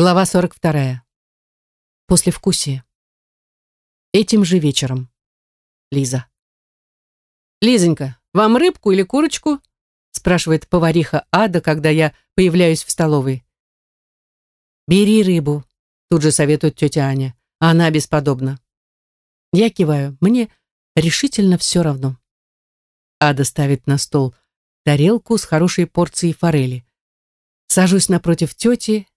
Глава 42. Послевкусие. Этим же вечером. Лиза. «Лизонька, вам рыбку или курочку?» спрашивает повариха Ада, когда я появляюсь в столовой. «Бери рыбу», тут же советует тетя Аня. Она бесподобна. Я киваю. Мне решительно все равно. Ада ставит на стол тарелку с хорошей порцией форели. Сажусь напротив тети,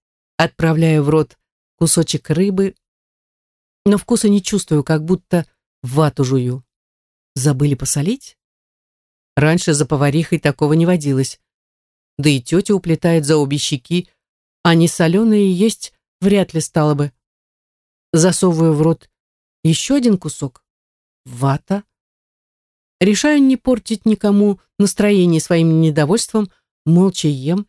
отправляю в рот кусочек рыбы, но вкуса не чувствую, как будто вату жую. Забыли посолить? Раньше за поварихой такого не водилось. Да и тетя уплетает за обе щеки, а не соленые есть вряд ли стало бы. Засовываю в рот еще один кусок. Вата. Решаю не портить никому настроение своим недовольством, молча ем.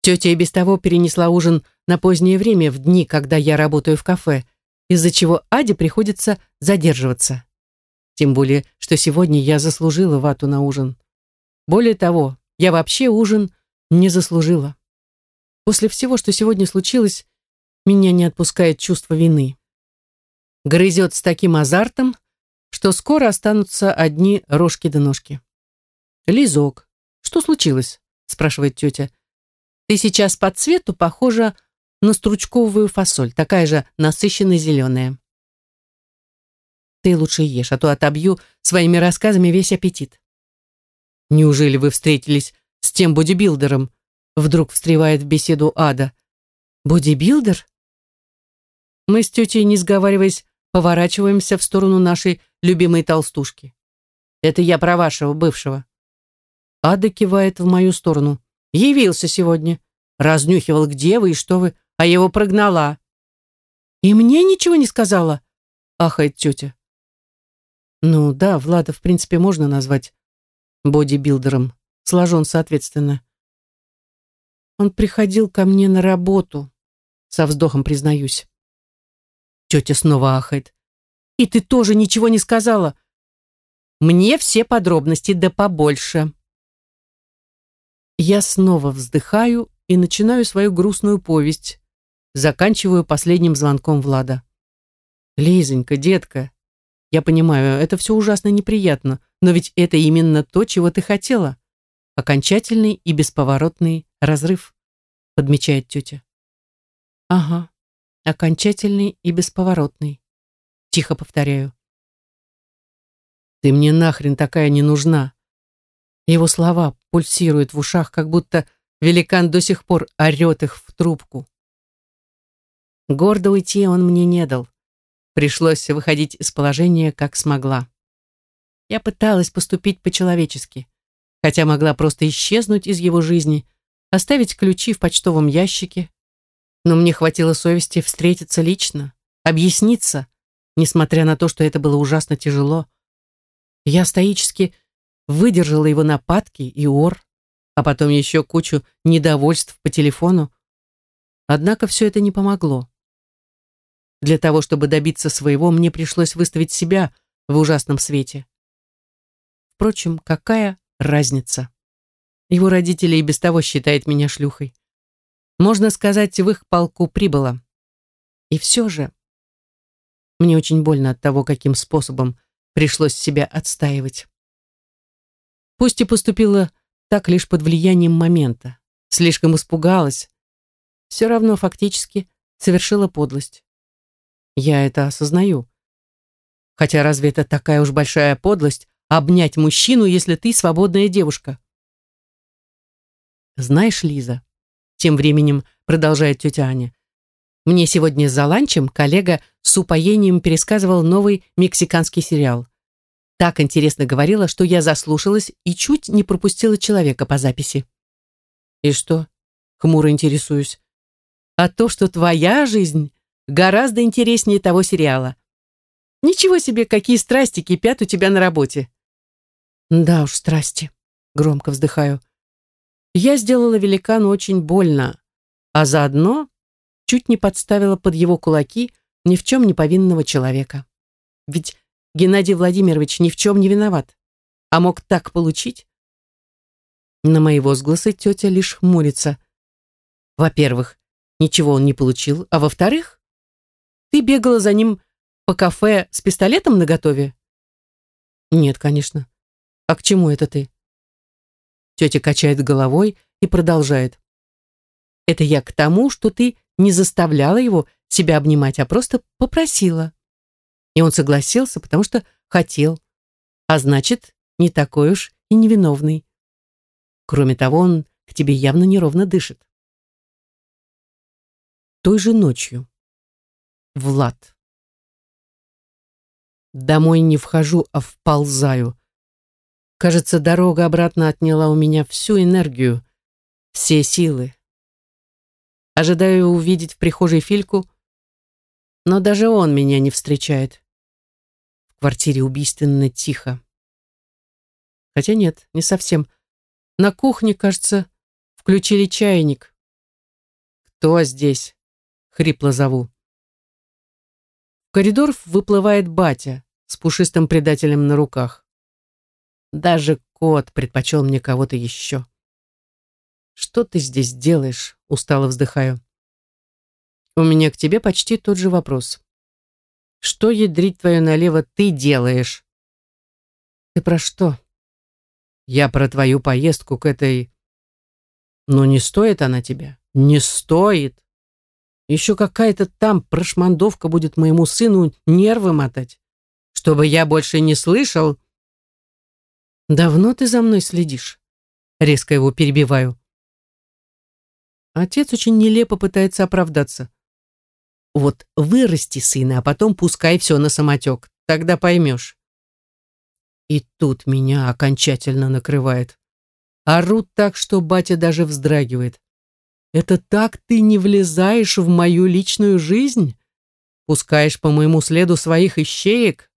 Тетя и без того перенесла ужин на позднее время, в дни, когда я работаю в кафе, из-за чего Аде приходится задерживаться. Тем более, что сегодня я заслужила вату на ужин. Более того, я вообще ужин не заслужила. После всего, что сегодня случилось, меня не отпускает чувство вины. Грызет с таким азартом, что скоро останутся одни рожки да ножки. «Лизок, что случилось?» спрашивает тетя. «Ты сейчас по цвету похожа на стручковую фасоль, такая же насыщенно зеленая». «Ты лучше ешь, а то отобью своими рассказами весь аппетит». «Неужели вы встретились с тем бодибилдером?» Вдруг встревает в беседу Ада. «Бодибилдер?» Мы с тетей, не сговариваясь, поворачиваемся в сторону нашей любимой толстушки. Это я про вашего бывшего. Ада кивает в мою сторону. Явился сегодня. Разнюхивал, где вы и что вы, а его прогнала. И мне ничего не сказала, ахает тетя. Ну да, Влада, в принципе, можно назвать бодибилдером. Сложен соответственно. Он приходил ко мне на работу, со вздохом признаюсь. Тетя снова ахает. «И ты тоже ничего не сказала?» «Мне все подробности, да побольше». Я снова вздыхаю и начинаю свою грустную повесть. Заканчиваю последним звонком Влада. «Лизонька, детка, я понимаю, это все ужасно неприятно, но ведь это именно то, чего ты хотела. Окончательный и бесповоротный разрыв», подмечает тетя. «Ага, окончательный и бесповоротный. Тихо повторяю. Ты мне нахрен такая не нужна. Его слова пульсируют в ушах, как будто великан до сих пор орет их в трубку. Гордо уйти он мне не дал. Пришлось выходить из положения, как смогла. Я пыталась поступить по-человечески, хотя могла просто исчезнуть из его жизни, оставить ключи в почтовом ящике, но мне хватило совести встретиться лично, объясниться, несмотря на то, что это было ужасно тяжело. Я стоически выдержала его нападки и ор, а потом еще кучу недовольств по телефону. Однако все это не помогло. Для того, чтобы добиться своего, мне пришлось выставить себя в ужасном свете. Впрочем, какая разница? Его родители и без того считают меня шлюхой можно сказать, в их полку прибыло. И все же мне очень больно от того, каким способом пришлось себя отстаивать. Пусть и поступила так лишь под влиянием момента, слишком испугалась, все равно фактически совершила подлость. Я это осознаю. Хотя разве это такая уж большая подлость обнять мужчину, если ты свободная девушка? Знаешь, Лиза, тем временем продолжает тетя Аня. Мне сегодня за ланчем коллега с упоением пересказывал новый мексиканский сериал. Так интересно говорила, что я заслушалась и чуть не пропустила человека по записи. И что? Хмуро интересуюсь. А то, что твоя жизнь гораздо интереснее того сериала. Ничего себе, какие страсти кипят у тебя на работе. Да уж, страсти. Громко вздыхаю. Я сделала великану очень больно, а заодно чуть не подставила под его кулаки ни в чем не повинного человека. Ведь Геннадий Владимирович ни в чем не виноват, а мог так получить. На мои возгласы тетя лишь хмурится. Во-первых, ничего он не получил, а во-вторых, ты бегала за ним по кафе с пистолетом наготове? Нет, конечно. А к чему это ты? Тетя качает головой и продолжает. Это я к тому, что ты не заставляла его себя обнимать, а просто попросила. И он согласился, потому что хотел. А значит, не такой уж и невиновный. Кроме того, он к тебе явно неровно дышит. Той же ночью. Влад. Домой не вхожу, а вползаю. Кажется, дорога обратно отняла у меня всю энергию, все силы. Ожидаю увидеть в прихожей Фильку, но даже он меня не встречает. В квартире убийственно тихо. Хотя нет, не совсем. На кухне, кажется, включили чайник. «Кто здесь?» — хрипло зову. Коридор выплывает батя с пушистым предателем на руках. Даже кот предпочел мне кого-то еще. «Что ты здесь делаешь?» — устало вздыхаю. «У меня к тебе почти тот же вопрос. Что, ядрить твое налево, ты делаешь?» «Ты про что?» «Я про твою поездку к этой...» «Но не стоит она тебя. Не стоит. Еще какая-то там прошмандовка будет моему сыну нервы мотать. Чтобы я больше не слышал...» «Давно ты за мной следишь?» Резко его перебиваю. Отец очень нелепо пытается оправдаться. Вот вырасти сына, а потом пускай все на самотек. Тогда поймешь. И тут меня окончательно накрывает. Орут так, что батя даже вздрагивает. Это так ты не влезаешь в мою личную жизнь? Пускаешь по моему следу своих ищеек?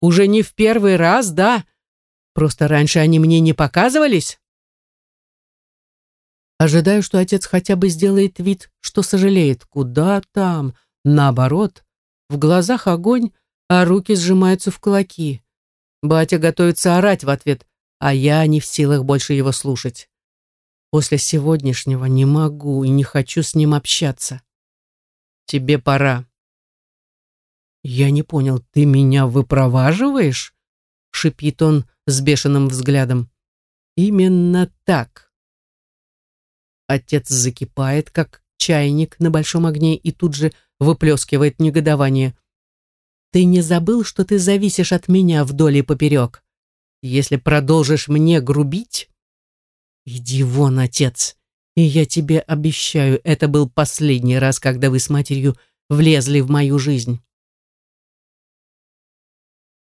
Уже не в первый раз, да? Просто раньше они мне не показывались? Ожидаю, что отец хотя бы сделает вид, что сожалеет. Куда там? Наоборот. В глазах огонь, а руки сжимаются в кулаки. Батя готовится орать в ответ, а я не в силах больше его слушать. После сегодняшнего не могу и не хочу с ним общаться. Тебе пора. Я не понял, ты меня выпроваживаешь? Шипит он с бешеным взглядом. Именно так. Отец закипает, как чайник на большом огне, и тут же выплескивает негодование. «Ты не забыл, что ты зависишь от меня вдоль и поперек? Если продолжишь мне грубить...» «Иди вон, отец, и я тебе обещаю, это был последний раз, когда вы с матерью влезли в мою жизнь».